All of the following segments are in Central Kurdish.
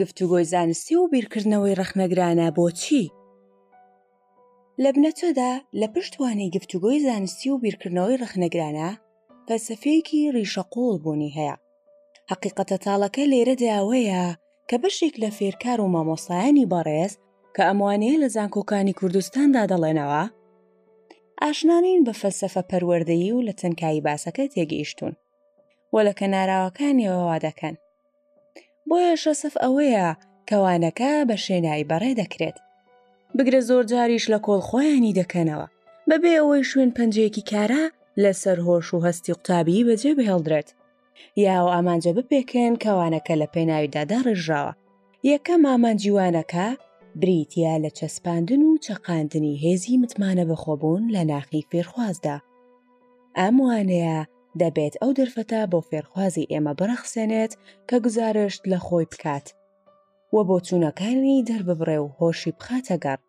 گفتوگۆی زانستی و بیرکردنەوەی ڕەخنەگرانە بۆچی؟ لە بنەچەدا لە پشت وانەی گفتوگۆی زانستی و بیرکردنەوەی ڕەخنەگرانە فەلسەفەیەکی ڕیشەقۆڵ بوونی هەیە حەقیقەتە تاڵەکە لێرەدا ئەوەیە کە بەشێک لە فێرکار و مامۆسایانی بەڕێز کە ئەموانەیە لە زانکۆکانی کوردستاندا دەڵێنەوە ئاشنانین بە فەلسەفە پەروەردەیی و لە تەنکایی باسەکە تێگەیشتوون و لە کەناراوەکانیەوە وا دەکەن بۆیە شەسف ئەوەیە کەوانەکە بە شێنایی بەڕێ دەکرێت بگرە زۆر جاریش لە کۆڵ خۆیانی دەکەنەوە بەبێ ئەوەی شوێن پەنجەیەکی کارە لەسەر هۆش و هەستی قوتابی بەجێ بهێڵدرێت یاوە ئامانجە بپێکێن کەوانەکە لە پێناویدا داڕێژراوە یەکەم ئامانجیوانەکە بریتە لە چەسپاندن و چەقاندنی هێزی متمانە بەخۆبوون لە ناخی فێرخوازدا ئەم وانەیە دەبێت ئەو دەرفەتە بۆ فێرخوازی ئێمە بڕەخسێنێت کە گوزارشت لە خۆی بکات و بۆچوونەکانی دەرببڕێ و هۆشی بخاتە گەڕ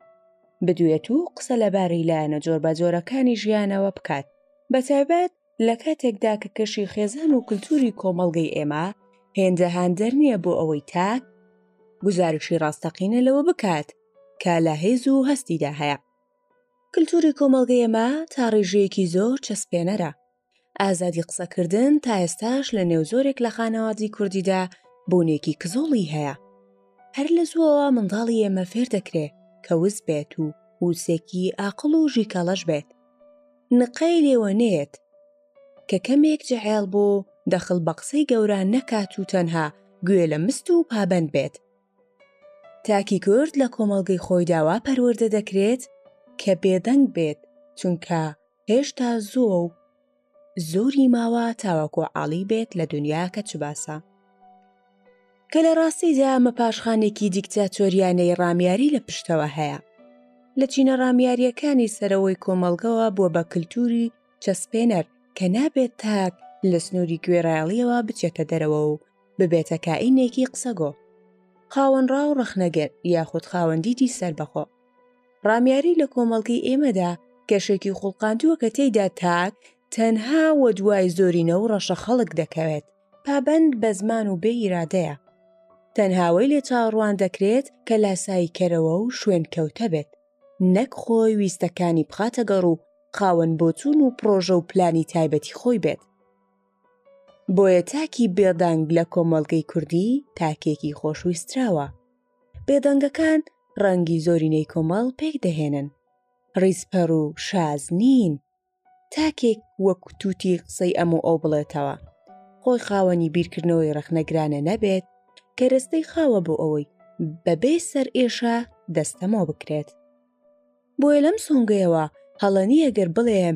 بدوێت و قسە لەباری لایەنە جۆربەجۆرەکانی ژیانەوە بکات بەتایبەت لە کاتێکدا کە کەشی خێزان و کللتوری کۆمەڵگەی ئێمە هێندە هاندەر نییە بۆ ئەوەی تاک گوزارشی ڕاستەقینە لەوە بکات کە لە هێز و هەستیدا هەیە کلتوری کۆمەڵگەی ئێمە تا ڕیژەیەکی زۆر چەسپێنەرە. ئازادی قسەکردن تا ئێستاش لە نێو زۆرێک لە خانەوادی کوردیدا بوونێکی کزۆڵی هەیە. هەر لە زووەوە منداڵی ئێمە فێر دەکرێ کە وس بێت و وسێکی ئاقڵ و ژیکەڵەش بێت. نقەی لێوە نەیەت. کە کەمێک جەعێڵ بوو دەخل بە قسەی گەوران نەکات و تەنها گوێ لە مست و پابەند بێت. تاکی کورد لە کۆمەڵگەی خۆیدا وا پەروەردە دەکرێت کە بێدەنگ بێت، چونکە هێشتا زووە و زۆری ماوە تاوەکو عاڵی بێت لە دنیا کە چ باسە. کە لە ڕاستیدا ئەمە پاشخانێکی دیکتاتۆریانەی ڕامیاری لە پشتەوە هەیە. لە چینە ڕامیارییەکانی سەرەوەی کۆمەڵگەوە بووە بە کلتوری چەسپێنەر کە نابێت تاک لە سنووری گوێڕایەڵییەوە بچێتە دەرەوە و ببێتە کائینێکی قسەگۆ، خاوەنڕا و ڕەخنەگر یاخود خاوەندیدی سەربەخۆ. ڕامیاری لە کۆمەڵگەی ئێمەدا کەشێکی خوڵقاندووە کە تێیدا تاک تەنها وە دوای زۆرینە و ڕەشە خەڵک دەکەوێت، پابەند بە زمان و بێ ئیرادەیە. تەنهاوەی لێ چاوەڕوان دەکرێت کە لاساییکەرەوە و شوێنکەوتە بێت، نەک خۆی ویستەکانی بخاتەگەڕ و خاوەن بۆچوون و پڕۆژە و پلانی تایبەتی خۆی بێت. بۆیە تاکی بێدەنگ لە کۆمەڵگەی کوردی تاکێکی خۆشویستراوە. بێدەنگەکان ڕەنگی زۆرینەی کۆمەڵ پێک دەهێنن. ڕیزپەڕ و شاز نین. تاکێک وەک تووتی قسەی ئەم و ئەو بڵێتەوە. خۆی خاوەنی بیرکردنەوەی ڕەخنەگرانە نەبێت، کەرەستەی خاوە بۆ ئەوەی بەبێ سەرئێشە دەستەمۆ بکرێت. بۆیە لەم سۆنگەیەوە هەڵە نییە گەر بڵێم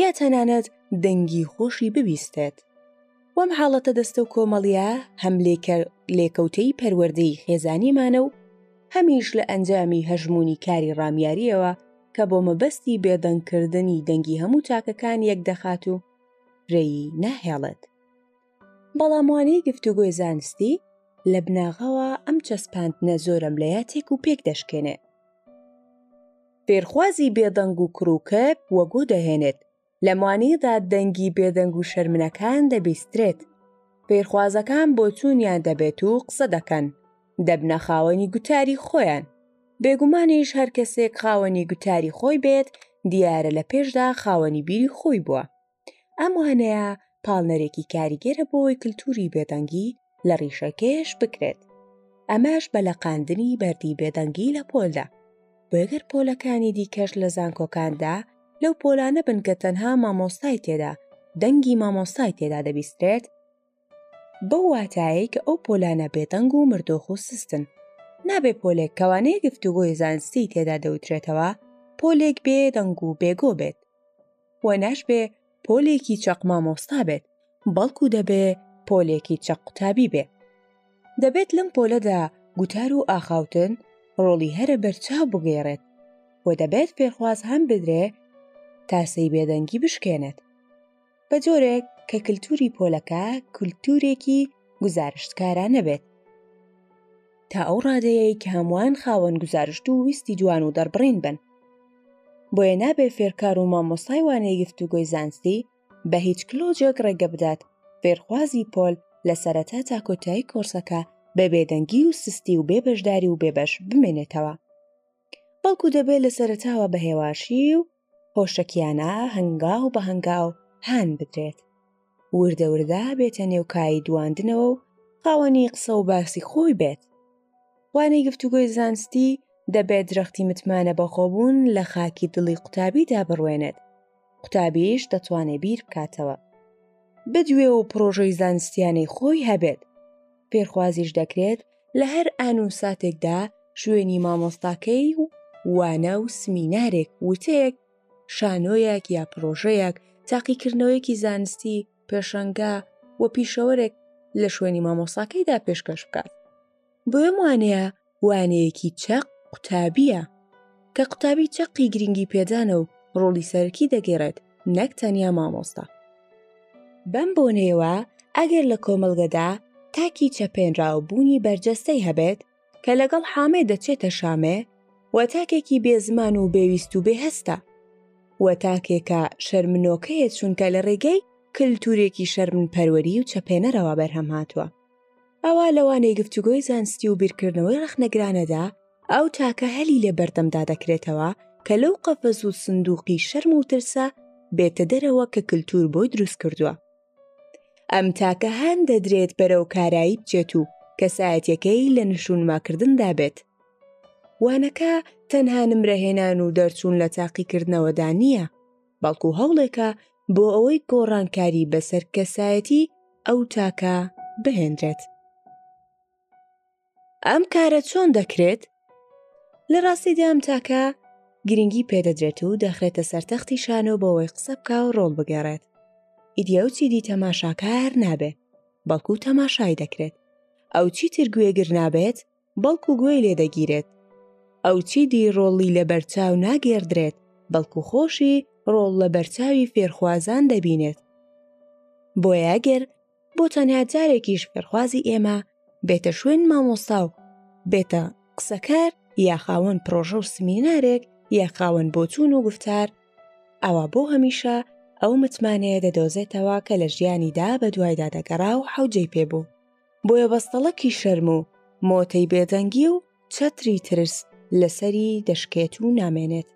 یا تەنانەت دەنگی خۆشی ببیستێت. وەم حاڵەتە دەستە و کۆمەڵیە هەم لێکەوتەی پەروەردەی خێزانیمانە و هەمیش لە ئەنجامی هەژموونی کاری ڕامیاریەوە کە بۆ مەبەستی بێدەنگکردنی دەنگی هەموو تاکەکان یەک دەخات و رێی ناهێڵێت. بەڵام وانەی گفتوگۆی زانستی لە بناغەوە ئەم چەسپاندنە زۆرەم لە یاتێک و پێک دەشکێنێ فێرخوازی بێدەنگ و کڕوکەپ وەگۆ دەهێنێت لە موانەیەدا دەنگی بێدەنگ و شەرمنەکان دەبیسترێت فێرخوازەکان بۆ چوونیان دەبێت و قسە دەکەن دەبنە خاوەنی گوتاری خۆیان بێگومانیش هەر کەسێک خاوەنی گوتاری خۆی بێت دیارە لە پێشدا خاوەنی بیری خۆی بووە ئەم وانەیە پاڵنەرێکی کاریگەرە بۆی کللتوری بێدەنگی لە ڕیشەکەش بکرێت ئەمەش بە لە قاندنی بەردی بێدەنگی لە پۆلدا بۆگەر پۆلەکانی دیکەش لە زانکۆکاندا لەو پۆلانە بن کە تەنها مامۆستای تێدا دەنگی مامۆستای تێدا دەبیسترێت بەو واتایەی کە ئەو پۆلانە بێدەنگ و مردۆخ و سستن. نابێ پۆلێک کەوانەیە گفتوگۆی زانستیی تێدا دەوترێتەوە، پۆلێک بێ دەنگ و بێگۆ بێت. وە ناشبێ پۆلێکی چەق مامۆستا بێت، بەڵکو دەبێ پۆلێکی چەق قوتابی بێ. دەبێت لەم پۆلەدا گوتار و ئاخاوتن ڕۆڵی هەرە بەرچاو بگێڕێت و دەبێت فێرخواز هان بدرێ تاسەی بێدەنگی بشکێنێت. بە جۆرێک کە کللتوری پۆلەکە کللتورێکی گزارشتکارانە بێت تا ئەو ڕادەیەی کە هەمووان خاوەن گزارشت و ویستی جوان و دەربڕین بن بۆیە نابێ فێرکار و مامۆسای وانەی گفت و گۆی زانستی بە هیچ کلۆجێک ڕێگە بدات فێرخوازی پۆل لە سەرەتا تا کۆتایی کۆرسەکە بە بێدەنگی و سستی و بێ بەشداری و بێبەش بمێنێتەوە بەڵکو دەبێت لە سەرەتاوە بە هێواشی و خۆشەکیانە هەنگاو بە هەنگاو هان بدرێت وردە وردە بێتە نێوکایی دواندنەوە و خاوەنی قسە و باسی خۆی بێت وانەی گفتوگۆی زانستی دەبێت درەختی متمانە بەخۆبوون لە خاکی دڵی قوتابیدا بڕوێنێت قوتابیش دەتوانێت بیر بکاتەوە بدوێ و پرۆژەی زانستیانەی خۆی هەبێت فێرخوازیش دەکرێت لە هەر ئان و ساتێکدا شوێنی مامۆستاکەی و وانە و سمینارێک وتەیەک شانۆیەک یا پرۆژەیەک تاقیکردنەوەیەکی زانستی پێشەنگا و پیشەوەرێک لە شوێنی مامۆساکەیدا پێشکەش بکات بۆ ئەم وانەیە وانەیەکی چەق قوتابیە کە قوتابی چەقی گرنگی پێدانە و ڕۆڵی سەرکی دەگەێت نەک تەنیا مامۆستا بەم بۆنەیەوە ئەگەر لە کۆمەڵگەدا تاکی چەپێنراو بوونی بەرجەستەی هەبێت کە لەگەڵ حامێ دەچێتە شامێ و تاکێکی بێزمان و بێویست و بێهستە و تاکێکە شەرمنۆکەیە چونکە لە ڕێگەی کللتورێکی شەرمن پەروەری و چەپێنەرەوە بەرهەم هاتووە ئەوا لە وانەی گفتوگۆی زانستی و بیرکردنەوەی ڕخنەگرانەدا ئەو تاکە هەلی لە بەردەمدا دەکرێتەوە کە لەو قەفەز و سندوقی شەرم و ترسە بێتە دەرەوە کە کللتور بۆی دروست کردووە ئەم تاکە هەن دەدرێت بەرەو کارایی بچێت و کەسایەتەکەی لە نشونماکردندا بێت وانەکە تەنها نمرەهێنان و دەرچوون لە تاقیکردنەوەدا نییە بەڵکو هەوڵێکە بۆ ئەوەی گۆڕانکاری بەسەر کەسایەتی ئەو تاکە بهێنرێت. ئەم کارە چۆن دەکرێت؟ لە ڕاستیدا ئەم تاکە گرنگی پێدەدرێت و دەخرێتە سەر تەختی شانۆ بۆەوەی قسە بکە و ڕۆڵ بگەڕێت. ئیدیا و چیدی تەماشاکار نابێ بەڵکو تەماشای دەکرێت. ئەو چیتر گوێگر نابێت بەڵکو گوێی لێ دەگیرێت. ئەو چیدی ڕۆڵی لەبەرچاو ناگێڕدرێت، بەڵکو خۆشی ڕۆڵ لە بەرچاوی فێرخوازان دەبینێت. بۆیە گەر بۆ تەنیا جارێکیش فێرخوازی ئێمە بێتە شوێن مامۆستا و بێتە قسەکار یا خاوەن پرۆژە و سمینارێک یا خاوەن بۆچوون و گفتار ئەوە بۆ هەمیشە ئەو متمانەیە دەدۆزێتەوە کە لە ژیانیدا بە دوایدا دەگەڕا و حەوجەی پێ بوو بۆیە بەستەڵەکی شەرم و مۆتەی بێدەنگی و چەتری ترس لەسەری دەشکێت و نامێنێت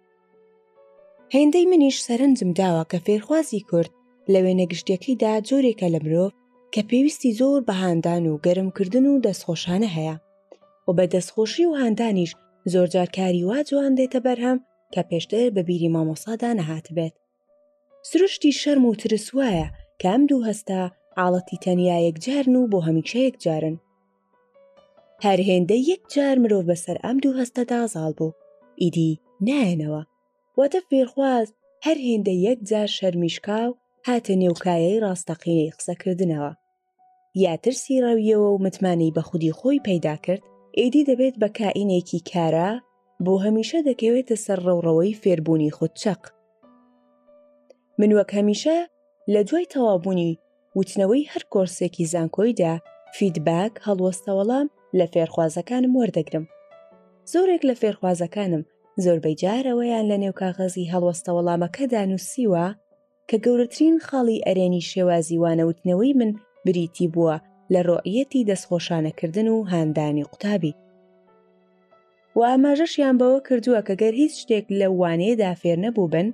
هێندەی منیش سەرنجم داوە کە فێرخوازی کورد لە وێنە گشتەکەیدا جۆرێکە لە مرۆڤ کە پێویستی زۆر بە هاندان و گەرمکردن و دەستخۆشانە هەیە و بە دەستخۆشی و هاندانیش زۆرجار کاری وا جوان دێتە بەرهەم کە پێشتر بە بیری مامۆسادا نەهاتبێت سروشتی شەرم و ترس وایە کە ئەم دوو هەستە حاڵەتی تەنیا یەکجارن و بۆ هەمیشە یەکجارن هەر هێندە یەکجار مرۆڤ بەسەر ئەم دوو هەستەدا زاڵ بوو ئیدی نایەنەوە واتە فێرخواز هەر هێندە یەکجار شەرمیشکاو هاتە نێو کایەی ڕاستەقینەی قسەکردنەوە یا ترسی ڕەویەوە و متمانەی بە خودی خۆی پەیدا کرد، ئیدی دەبێت بە کائینێکی کارا، بۆ هەمیشە دەکەوێتە سەر ڕەوڕەوەی فێربوونی خود چەق. من وەک هەمیشە لە دوای تەوابوونی وتنەوەی هەر کۆرسێکی زانکۆیدا فیدباک هەڵوەستەوەڵام لە فێرخوازەکانم وەردەگرم زۆرێک لە فێرخوازەکانم زۆربەی جارەوەیان لە نێو کاغەزی هەڵوەستەوەڵامەکەدا نووسیوە کە گەورەترین خاڵی ئەرێنی شێوازی وانەوتنەوەی من بریتی بووە لە ڕۆعیەتی دەستخۆشانەکردن و هاندانی قوتابی. و ئاماژەشیان بەوە کردووە کە گەر هیچ شتێک لەو وانەیەدا فێر نەبووبن،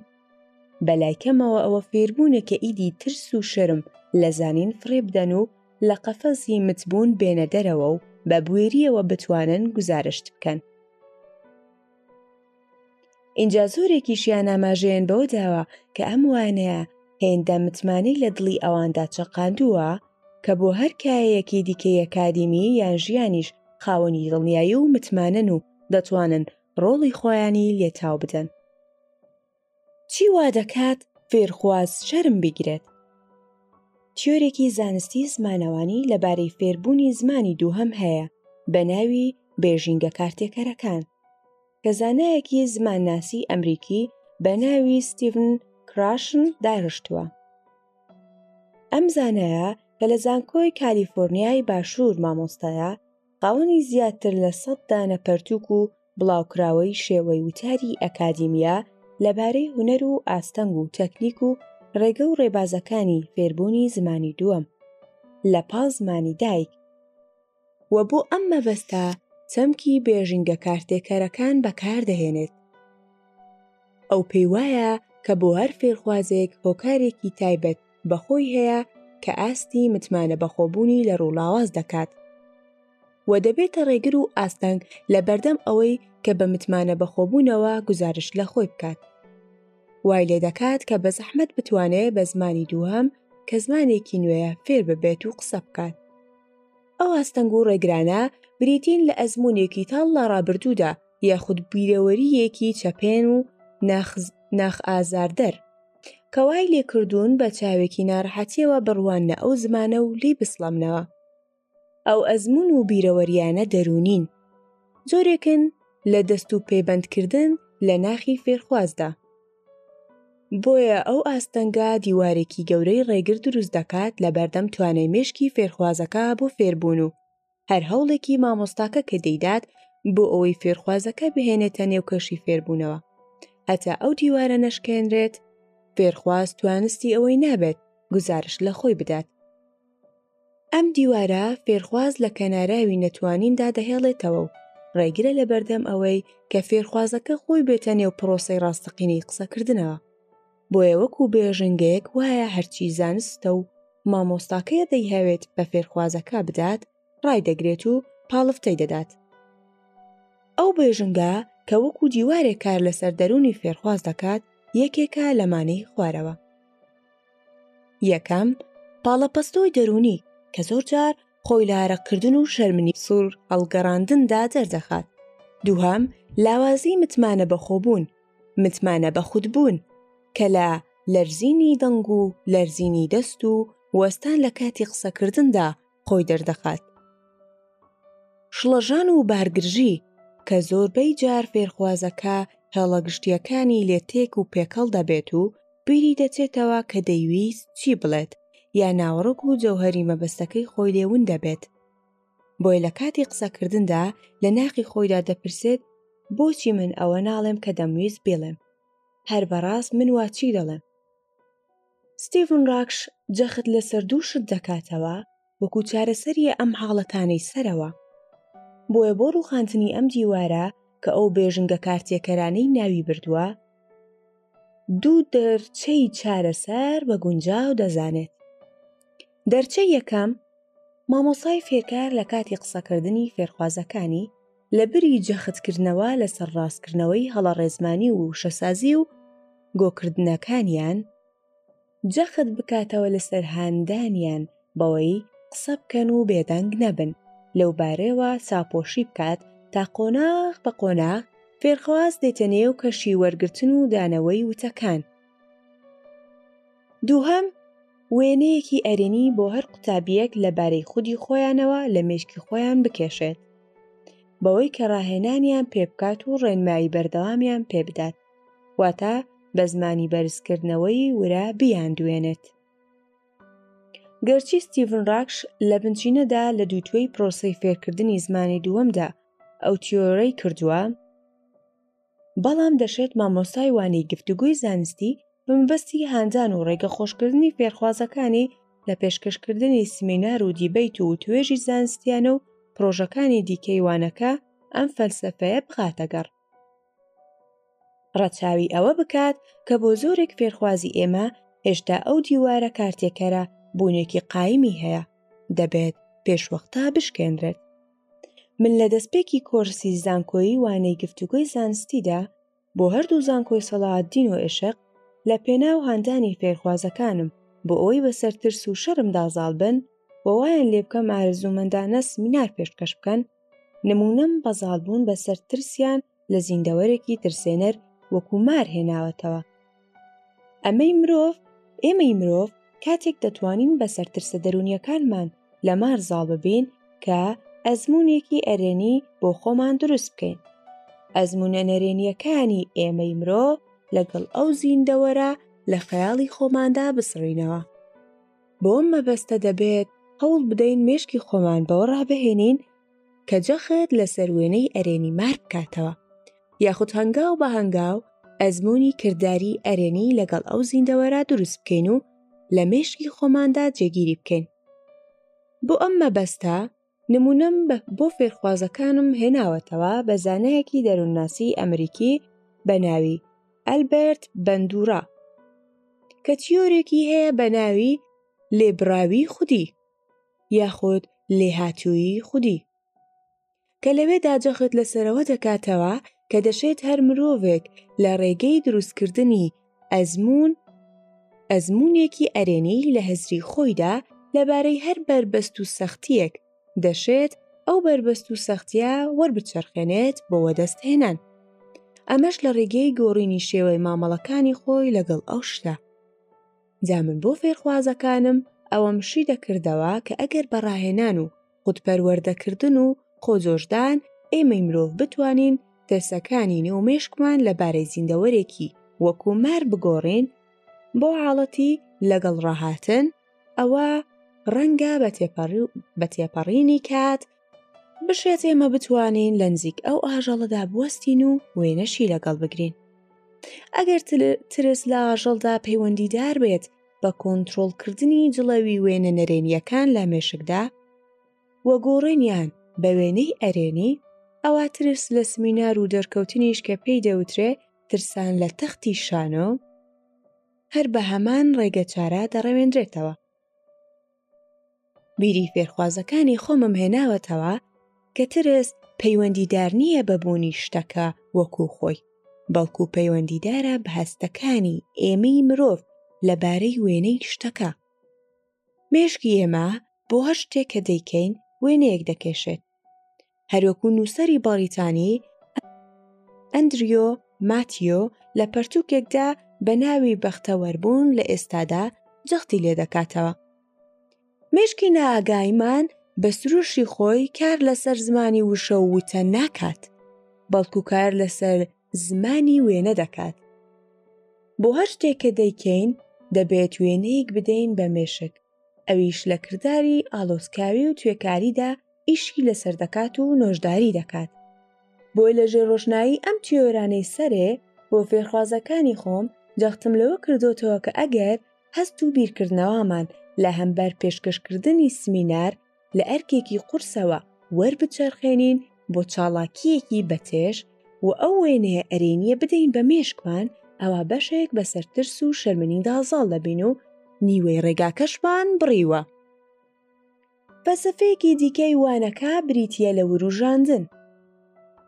بە لای کەمەوە ئەوە فێربوونە کە ئیدی ترس و شەرم لە زانین فڕێ بدەن و لە قەفەزی متبوون بێنە دەرەوە و بە بوێرییەوە بتوانن گوزارشت بکەن. ئینجا زۆرێکیشیان ئاماژەیان بەوە داوە کە ئەم وانەیە هێندە متمانەی لە دڵی ئەواندا چەقاندووە کە بۆ هەر کایەیەکی دیکەی ئەکادیمی یان ژیانیش خاوەنی دڵنیایی و متمانەن و دەتوانن ڕۆڵی خۆیانی لێ تاو بدەن. چی وا دەکات فێرخواز شەرم بگرێت؟ تیۆرێکی زانستی زمانەوانی لەبارەی فێربوونی زمانی دووهەم هەیە بە ناوی بێژینگە کارتێکەرەکان کە زانایەکی زمانناسی ئەمریکی بە ناوی ستیڤن کراشن داهشتووە ئەم زانایە کە لە زانکۆی کالیفۆرنیای باشوور مامۆستایە خاوەنی زیاتر لە سەد دانە پەرتوک و بڵاوکراوەی شێوەی وتاری ئەکادیمیا لەبارەی هونەر و ئاستەنگ و تەکنیک و ڕێگە و ڕێبازەکانی فێربوونی زمانی دووەم لە پاڵ زمانی دایک و بۆ ئەم مەبەستە چەمکی بێژینگە کارتێکەرەکان بەکاردەهێنێت ئەو پێی وایە کە بۆ هەر فێرخوازێک هۆکارێکی تایبەت بەخۆی هەیە کە ئاستی متمانە بەخۆبوونی لە ڕووڵاواز دەکات و دەبێتە ڕێگر و ئاستەنگ لە بەردەم ئەوەی کە بە متمانە بەخۆبوونەوە گزارش لە خۆی بکات وای لێ دەکات کە بە زەحمت بتوانێت بە زمانی دووهام کە زمانێکی نوێیە فێر ببێت و قسە بکات ئەو ئاستەنگ و ڕێگرانە بریتین لە ئەزمونێکی تاڵ لە ڕابردوودا یاخود بیرەوەریەکی چەپێن و ناخ ئازاردەر کە وای لێ کردوون بە چاوێکی ناڕەحەتیەوە بڕواننە ئەو زمانە و لی بسڵەمنەوە ئەو ئەزمون و بیرەوەریانە دەرونین جۆرێکن لە دەست و پێبەندکردن لە ناخی فێرخوازدا بۆیە ئەو ئاستەنگا دیوارێکی گەورەی ڕێگر دروست دەکات لە بەردەم توانای مێشکی فێرخوازەکە بۆ فێربوون و هەر هەوڵێکی مامۆستاکە کە دەیدات بۆ ئەوەی فێرخوازەکە بهێنێتە نێو کەشی فێربوونەوە هەتا ئەو دیوارە نەشکێنرێت فێرخواز توانستی ئەوەی نابێت گزارش لە خۆی بدات ئەم دیوارە فێرخواز لە کەناراوی نەتوانیندا دەهێڵێتەوە و ڕێگرە لە بەردەم ئەوەی کە فێرخوازەکە خۆی بێتە نێو پرۆسی ڕاستەقینەی قسەکردنەوە بۆیە وەکو بێژنگەیەک وایە هەرچی زانستە و مامۆستاکەیە دەیهەوێت بە فێرخوازەکە بدات ڕایدەگرێت و پاڵفتەی دەدات ئەو بێژنگە کە وەکو دیوارێک کار لەسەر دەرونی فێرخواز دەکات یەکێکە لەمانەی خوارەوە یەکەم پاڵەپەستۆی دەرونی کە زۆر جار خۆی لە عراقکردن و شەرمنی سوور هەڵگەڕاندندا دەردەخات دووهام لاوازی متمانە بەخۆبوون متمانە بە خود بوون کە لە لەرزینی دەنگ و لەرزینی دەست و وەستان لە کاتی قسەکردندا خۆی دەردەخات شڵەژان و بارگرژی کە زۆربەی جار فێرخوازەکە هێڵە گشتیەکانی لێ تێک و پێکەڵ دەبێت و بیری دەچێتەوە کە دەیویست چی بڵێت یا ناوەڕۆک و جەوهری مەبەستەکەی خۆی لێون دەبێت بۆیە لە کاتی قسەکردندا لە ناخی خۆیدا دەپرسێت بۆچی من ئەوە ناڵێم کە دەمویست بێڵێم هەر بەڕاست من واچی دەڵێم ستیڤن ڕاکش جەخت لەسەر دوو شت دەکاتەوە وەکو چارەسەریە ئەم حاڵەتانەی سەرەوە بۆیە بۆ ڕوخاندنی ئەم دیوارە کە ئەو بێژنگە کارتێکەرانەی ناوی بردووە دوو دەرچەی چارەسەر بە گونجاو دەزانێت دەرچە یەکەم مامۆسای فێرکار لە کاتی قسەکردنی فێرخوازەکانی لە بری جەختکردنەوە لەسەر ڕاستکردنەوەی هەڵە ڕێزمانی و وشەسازی و گۆکردنەکانیان جەخت بکاتەوە لەسەر هاندانیان بەوەی قسە بکەن و بێدەنگ نەبن لەو بارەیەوە چاپۆشی بکات تا قۆناغ بە قۆناغ فێرخواز دێتە نێو کەشی وەرگرتن و دانەوەی وتەکان دووهەم، وێنەیەکی ئەرێنی بۆ هەر قوتابیەک لە بارەی خودی خۆیانەوە لە مێشکی خۆیان بکێشێت بەوەی کە ڕاهێنانیان پێبکات و ڕێنمایی بەردەوامیان پێبدات واتە بە زمانی بەرزکردنەوەی ورە بیان دوێنێت گەرچی ستیڤن ڕاکش لە بنچینەدا لە دووتوێی پرۆسی فێرکردنی زمانی دووەمدا ئەو تیۆرەی کردووە بەڵام دەشێت مامۆستای وانەی گفتوگۆی زانستی بە مەبەستی هاندان و ڕێگە خۆشکردنی فێرخوازەکانی لە پێشکەشکردنی سمینار و دیبەیت و توێژی زانستیانە و پرۆژەکانی دیکەی وانەکە ئەم فەلسەفەیە بخاتەگەڕ ڕەچاوی ئەوە بکات کە بۆ زۆرێک فێرخوازی ئێمە هێشتا ئەو دیوارە کارتێکەرە بوونێکی قایمی هەیە دەبێت پێشوەختا بشکێنرێت من لە دەستپێکی کۆرسی زانکۆیی وانەی گفتوگۆی زانستیدا بۆ هەردوو زانکۆی سەڵاحەددین و ئێشق لە پێناو هاندانی فێرخوازەکانم بۆ ئەوەی بەسەر ترس و شەرمدا زاڵ بن و وایان لێ بکەم ئارەزوومەندانە سمینار پێشکەش بکەن نموونەم بە زاڵبوون بەسەر ترسیان لە زیندەوەرێکی ترسێنەر وەکو مار هێناوەتەوە ئەمەی مرۆڤ ئێمەی مرۆڤ کاتێک دەتوانین بەسەر ترسە دەرونیەکانمان لە مار زاڵ ببین کە ئەزمونێکی ئەرێنی بۆ خۆمان دروست بکەین ئەزمونە نەرێنیەکانی ئێمەی مرۆ لەگەڵ ئەو زیندەوەرە لە خەیاڵی خۆماندا بسڕینەوە بۆم مەبەستە دەبێت هەوڵ بدەین مێشکی خۆمان بەوە ڕابهێنین کە جەخت لەسەر وێنەی ئەرێنی مار بکاتەوە، یاخود هەنگاو بە هەنگاو ئەزموونی کرداری ئەرێنی لەگەڵ ئەو زیندەوەرە دروست بکەین و لە مێشکی خۆماندا جێگیری بکەین. بۆ ئەم مەبەستە نموونەم بۆ فێرخوازەکانم هێناوەتەوە بە زانایەکی دەروونناسی ئەمریکی بە ناوی ئەلبەرت بەندورا کە تیۆرێکی هەیە بە ناوی لێبڕاوی خودی یاخود لێهاتوویی خودی، کە لەوێدا جەخت لەسەرەوە دەکاتەوە کە دەشێت هەر مرۆڤێک لە ڕێگەی دروستکردنی ئەزموون، ئەزموونێکی ئەرێنی لە هزری خۆیدا لەبارەی هەر بەربەست و سەختییەک، دەشێت ئەو بەربەست و سەختییە وەربچەرخێنێت بۆ وەدەستهێنان. ئەمەش لە ڕێگەی گۆڕینی شێوەی مامەڵەکانی خۆی لەگەڵ ئەو شتە. جا من بۆ فێرخوازەکانم ئەوەم شی دەکردەوە کە ئەگەر بە ڕاهێنان و خودپەروەردەکردن و خۆجۆشدان ئێمەی مرۆڤ بتوانین ترسەکانی نێو مێشکمان لە بارەی زیندەوەرێکی وەکو مار بگۆڕین بۆ حاڵەتی لەگەڵ ڕاهاتن ئەوە ڕەنگە بە تێپەڕی و بە تێپەڕینی کات بشێت ئێمە بتوانین لە نزیک ئەو ئاژەڵەدا بوەستین و وێنەشی لەگەڵ بگرین ئەگەر ترس لە ئاژەڵدا پەیوەندیدار بێت بە کۆنتترۆلکردنی جڵەوی وێنە نەرێنیەکان لە مێشکدا و گۆڕێنیان بە وێنەی ئەرێنی ئەوە ترس لە سمینار و دەرکەوتنیش کە پێی دەوترێ ترسان لە تەختی شانۆ هەر بە هەمان ڕێگە چارە دەڕەوێنرێتەوە بیری فێرخوازەکانی خۆمم هێناوەتەوە کە ترس پەیوەندیدار نییە بە بوونی شتەکە وەکو خۆی بەڵکو پەیوەندیدارە بە هەستەکانی ئێمەی مرۆڤ لەبارەی وێنەی شتەکە مێشکی ئێمە بۆ هەر شتێک کە دەیکەین وێنەیەک دەکێشێت هەروەکو نووسری بەڕیتانی ئەندریۆ ماتیۆ لە پەرتوکێکدا بە ناوی بەختەوەربوون لە ئێستادا جەختی لێ دەکاتەوە مشکی ناگایمان بە سروشی خۆی کار لەسەر زمانی وشە و وتە ناکات بەڵکو کار لەسەر زمانی وێنە دەکات بۆ هەر شتێک کە دەیکەین دەبێت وێنەیەک بدەین بە مێشک ئەویش لە کرداری ئاڵۆزکاوی و توێکاریدا ئیشی لەسەر دەکات و نۆژداری دەکات بۆی لە ژێر ڕۆژنایی ئەم تیۆرانەی سەرێ بۆ فێرخوازەکانی خۆم جەختم لەوە کردوتەوە کە ئەگەر هەست و بیرکردنەوامان لە هەمبەر پێشکەشکردنی سمینار لە ئەرکێکی قورسەوە وەربچەرخێنین بۆ چاڵاکییەکی بەچێژ و ئەو وێنەیە ئەرێنییە بدەین بە مێشکمان، ئەوا بەشێک بەسەر ترس و شەرمنیدا زاڵ دەبین و نیوەی ڕێگاکەشمان بڕیوە. فەلسەفەیەکی دیکەی وانەکە بریتییە لە وروژاندن،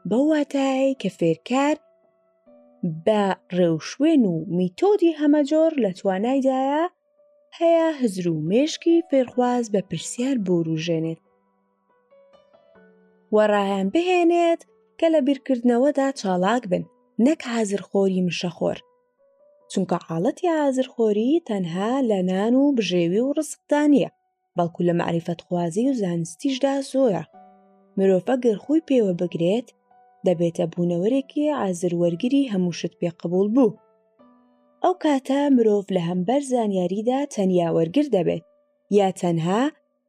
بەو واتایەی کە فێرکار بە ڕێوشوێن و میتۆدی هەمەجۆر لە توانایدایە هەیە هزر و مێشکی فێرخواز بە پرسیار بوروژێنێت و ڕایان بهێنێت کە لە بیرکردنەوەدا چاڵاک بن نەک حازرخۆری مشەخۆر چونکە حاڵەتی ئازرخۆری تەنها لە نان و بژێوی و ڕسقدا نییە بەڵکو لە مەعریفەتخوازی و زانستیشدا زۆرە مرۆڤ ئەگەر خۆی پێوە بگرێت دەبێتە بوونەوەرێکی ئازر وەرگری هەموو شت پێ قبول بوو ئەو کاتە مرۆڤ لە هەمبەر زانیاریدا تەنیا وەرگر دەبێت یا تەنها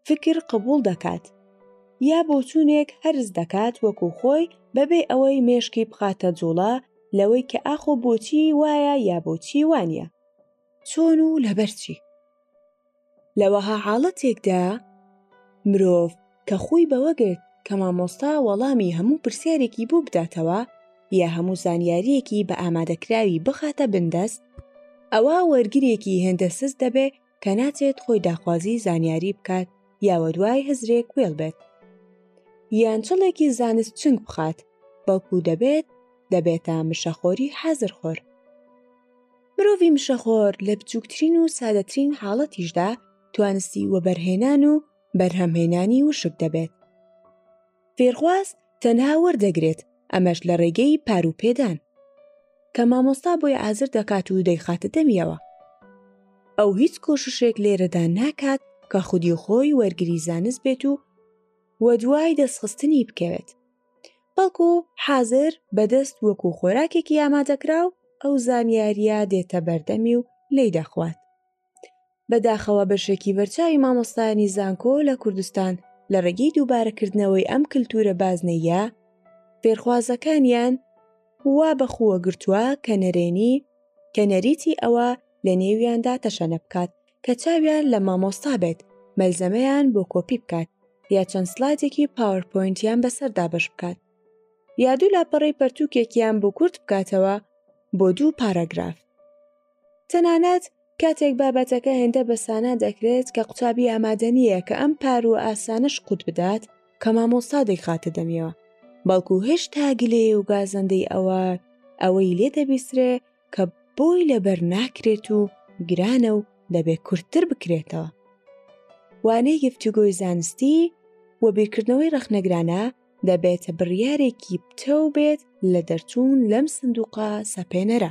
فکر قبول دەکات یا بۆچوونێک هەرز دەکات وەکو خۆی بەبێ ئەوەی مێشکی بخاتە جوڵە لەوەی کە ئاخۆ بۆچی وایە یا بۆچی وانە چۆن و لەبەرچی لە وەها حاڵەتێکدا مرۆڤ کە خۆی بەوە گرت کە مامۆستا وەڵامی هەموو پرسیارێکی بۆ بداتەوە یا هەموو زانیاریەکی بە ئامادەکراوی بخاتە بندەست ئەوە وەرگرێکی هێندە سست دەبێت کە ناچێت خۆی داخوازی زانیاری بکات یاوە دوای هزرێک وێڵ بێت یان چڵێکی زانست چنگ بخات بەڵکو دەبێت دەبێتە مشەخۆری حەزرخۆر مرۆڤی مشەخۆر لە بچووکترین و سادەترین حاڵەتیشدا توانستی وەبەرهێنان و بەرهەمهێنانی وشک دەبێت فێرخواز تەنها وەردەگرێت ئەمەش لە ڕێگەی پاروپێدان کە مامۆستا بۆی ئازر دەکات و دەیخاتە دەمیەوە ئەو هیچ کۆششێک لێرەدا ناکات کە خودی خۆی وەرگری زانست بێت و وە دوای دەستخستنی بکەوێت بەڵکو حازر بەدەست وەکو خۆراکێکی ئامادەکراو ئەو زانیاریە دێتە بەردەمی و لێی دەخوات. بەداخەوە بەشێکی بەرچاوی مامۆستایانی زانکۆ لە کوردستان لە ڕێگەی دووبارەکردنەوەی ئەم کللتورە بازنەیە فێرخوازەکانیان وا بەخووە گرتووە کە نەرێنی کە نەریتی ئەوە لە نێویاندا تەشەنە بکات کە چاویان لە مامۆستا بێت مەلزەمەیان بۆ کۆپی بکات یا چەند سلایدێکی پاوەرپۆینتیان بەسەر دابەش بکات یا دوو لاپەڕی پەرتووکێکیان بۆ کورت بکاتەوە بۆ دوو پاراگراف تەنانەت کاتێک بابەتەکە هێندە بەسانە دەکرێت کە قوتابی ئامادەنیە کە ئەم پار و ئاسانش قوت بدات کە مامۆستا دەیخاتە دەمیەوە بەڵکو هێشتا گلێ و گازەندەی ئەوە ئەوەی لێ دەبیسرێ کە بۆی لەبەر ناکرێت و گرانە و دەبێ کورتتر بکرێتەوە وانەی گفتوگۆی زانستی و بیرکردنەوەی ڕەخنەگرانە دەبێتە بڕیارێکی پتەو بێت لە دەرچوون لەم سندوقە سەپێنەرە